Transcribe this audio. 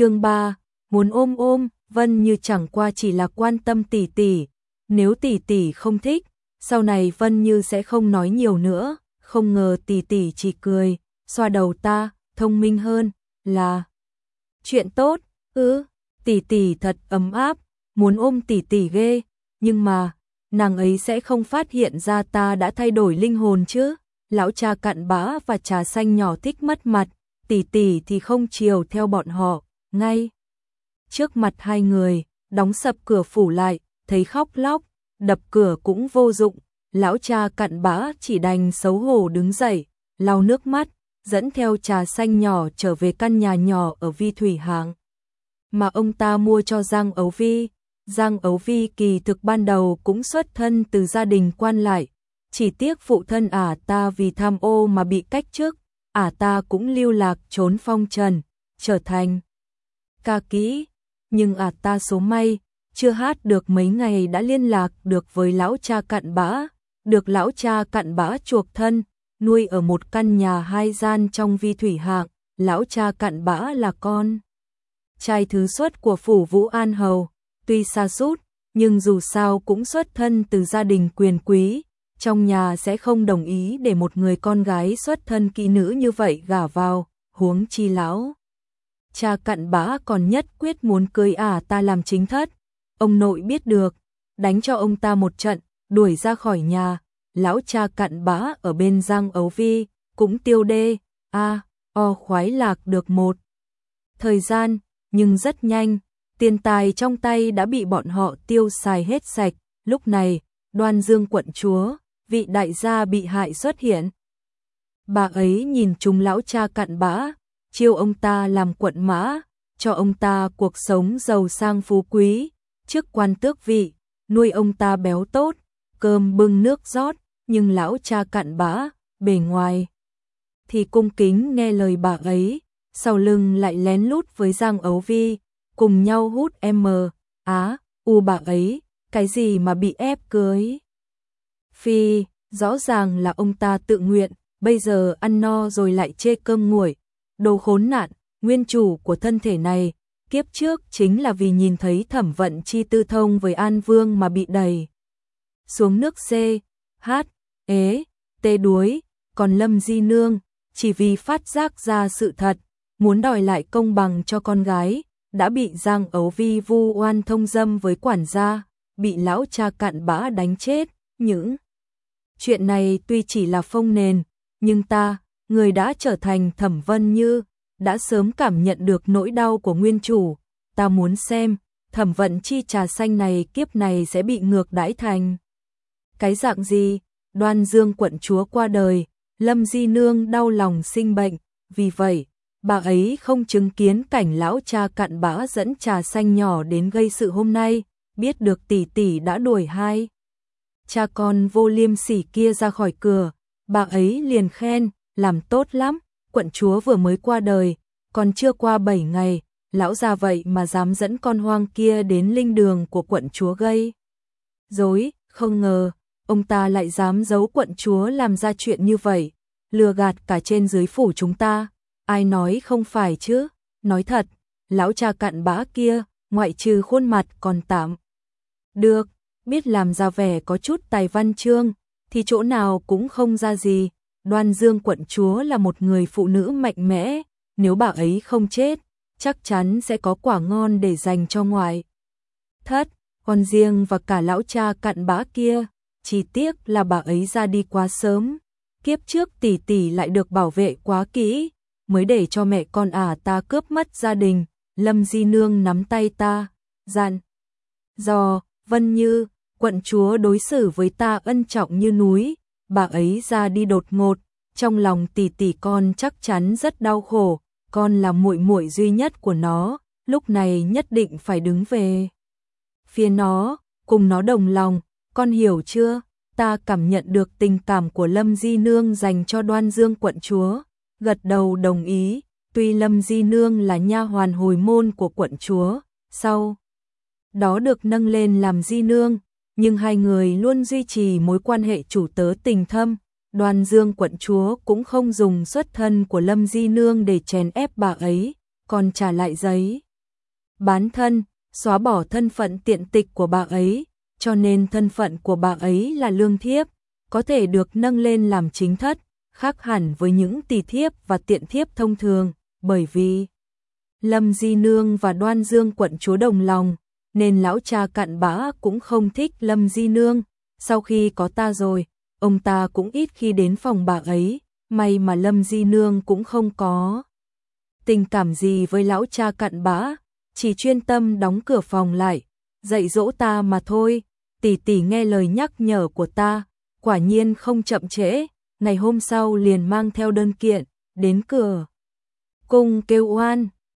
chương 3, muốn ôm ôm, Vân Như chẳng qua chỉ là quan tâm tỷ tỷ, nếu tỷ tỷ không thích, sau này Vân Như sẽ không nói nhiều nữa, không ngờ tỷ tỷ chỉ cười, xoa đầu ta, thông minh hơn, là chuyện tốt, ư, tỷ tỷ thật ấm áp, muốn ôm tỷ tỷ ghê, nhưng mà, nàng ấy sẽ không phát hiện ra ta đã thay đổi linh hồn chứ, lão cha cặn bã và trà xanh nhỏ thích mất mặt, tỷ tỷ thì không chiều theo bọn họ, ngay. Trước mặt hai người, đóng sập cửa phủ lại, thấy khóc lóc, đập cửa cũng vô dụng, lão cha cặn bã chỉ đành xấu hổ đứng dậy, lau nước mắt, dẫn theo trà xanh nhỏ trở về căn nhà nhỏ ở Vi Thủy Hạng. Mà ông ta mua cho Giang Ấu Vi, Giang Ấu Vi kỳ thực ban đầu cũng xuất thân từ gia đình quan lại, chỉ tiếc phụ thân ả ta vì tham ô mà bị cách chức, ả ta cũng lưu lạc trốn phong trần, trở thành ca kỹ, nhưng à ta số may, chưa hát được mấy ngày đã liên lạc được với lão cha cặn bã, được lão cha cặn bã chuộc thân, nuôi ở một căn nhà hai gian trong vi thủy hạng, lão cha cặn bã là con. Trai thứ xuất của phủ Vũ An Hầu, tuy xa sút nhưng dù sao cũng xuất thân từ gia đình quyền quý, trong nhà sẽ không đồng ý để một người con gái xuất thân kỹ nữ như vậy gả vào, huống chi lão. Cha cặn bã còn nhất quyết muốn cưới ả ta làm chính thất, ông nội biết được, đánh cho ông ta một trận, đuổi ra khỏi nhà, lão cha cặn bã ở bên Giang Ấu Vi, cũng tiêu đê, a o khoái lạc được một. Thời gian, nhưng rất nhanh, tiền tài trong tay đã bị bọn họ tiêu xài hết sạch, lúc này, đoan dương quận chúa, vị đại gia bị hại xuất hiện. Bà ấy nhìn chúng lão cha cặn bã, chiêu ông ta làm quận mã, cho ông ta cuộc sống giàu sang phú quý, trước quan tước vị, nuôi ông ta béo tốt, cơm bưng nước rót, nhưng lão cha cặn bã, bề ngoài. Thì cung kính nghe lời bà ấy, sau lưng lại lén lút với Giang Ấu Vi, cùng nhau hút M, á, u bà ấy, cái gì mà bị ép cưới. Phi, rõ ràng là ông ta tự nguyện, bây giờ ăn no rồi lại chê cơm nguội, đồ khốn nạn, nguyên chủ của thân thể này, kiếp trước chính là vì nhìn thấy thẩm vận chi tư thông với An Vương mà bị đầy. Xuống nước C, H, e, ế, tê đuối, còn Lâm Di Nương, chỉ vì phát giác ra sự thật, muốn đòi lại công bằng cho con gái, đã bị Giang Ấu Vi vu oan thông dâm với quản gia, bị lão cha cạn bã đánh chết, những chuyện này tuy chỉ là phong nền, nhưng ta, người đã trở thành thẩm vân như, đã sớm cảm nhận được nỗi đau của nguyên chủ, ta muốn xem, thẩm vận chi trà xanh này kiếp này sẽ bị ngược đãi thành. Cái dạng gì, đoan dương quận chúa qua đời, lâm di nương đau lòng sinh bệnh, vì vậy, bà ấy không chứng kiến cảnh lão cha cặn bã dẫn trà xanh nhỏ đến gây sự hôm nay, biết được tỷ tỷ đã đuổi hai. Cha con vô liêm sỉ kia ra khỏi cửa, bà ấy liền khen, làm tốt lắm, quận chúa vừa mới qua đời, còn chưa qua 7 ngày, lão già vậy mà dám dẫn con hoang kia đến linh đường của quận chúa gây. Dối, không ngờ, ông ta lại dám giấu quận chúa làm ra chuyện như vậy, lừa gạt cả trên dưới phủ chúng ta, ai nói không phải chứ, nói thật, lão cha cặn bã kia, ngoại trừ khuôn mặt còn tạm. Được, biết làm ra vẻ có chút tài văn chương, thì chỗ nào cũng không ra gì, đoan dương quận chúa là một người phụ nữ mạnh mẽ, nếu bà ấy không chết, chắc chắn sẽ có quả ngon để dành cho ngoài. Thất, con riêng và cả lão cha cặn bã kia, chỉ tiếc là bà ấy ra đi quá sớm, kiếp trước tỷ tỷ lại được bảo vệ quá kỹ, mới để cho mẹ con à ta cướp mất gia đình, Lâm Di Nương nắm tay ta, dặn. Do, Vân Như, quận chúa đối xử với ta ân trọng như núi, bà ấy ra đi đột ngột, trong lòng tỷ tỷ con chắc chắn rất đau khổ, con là muội muội duy nhất của nó, lúc này nhất định phải đứng về phía nó, cùng nó đồng lòng, con hiểu chưa? Ta cảm nhận được tình cảm của Lâm Di Nương dành cho Đoan Dương quận chúa, gật đầu đồng ý, tuy Lâm Di Nương là nha hoàn hồi môn của quận chúa, sau đó được nâng lên làm Di Nương, nhưng hai người luôn duy trì mối quan hệ chủ tớ tình thâm, Đoàn Dương quận chúa cũng không dùng xuất thân của Lâm Di Nương để chèn ép bà ấy, còn trả lại giấy. bán thân, xóa bỏ thân phận tiện tịch của bà ấy, cho nên thân phận của bà ấy là lương thiếp, có thể được nâng lên làm chính thất, khác hẳn với những tỷ thiếp và tiện thiếp thông thường, bởi vì Lâm Di Nương và Đoan Dương quận chúa đồng lòng, nên lão cha cặn bã cũng không thích Lâm Di Nương, sau khi có ta rồi, ông ta cũng ít khi đến phòng bà ấy, may mà Lâm Di Nương cũng không có tình cảm gì với lão cha cặn bã, chỉ chuyên tâm đóng cửa phòng lại, dạy dỗ ta mà thôi, tỷ tỷ nghe lời nhắc nhở của ta, quả nhiên không chậm trễ, ngày hôm sau liền mang theo đơn kiện, đến cửa. Cung kêu oan,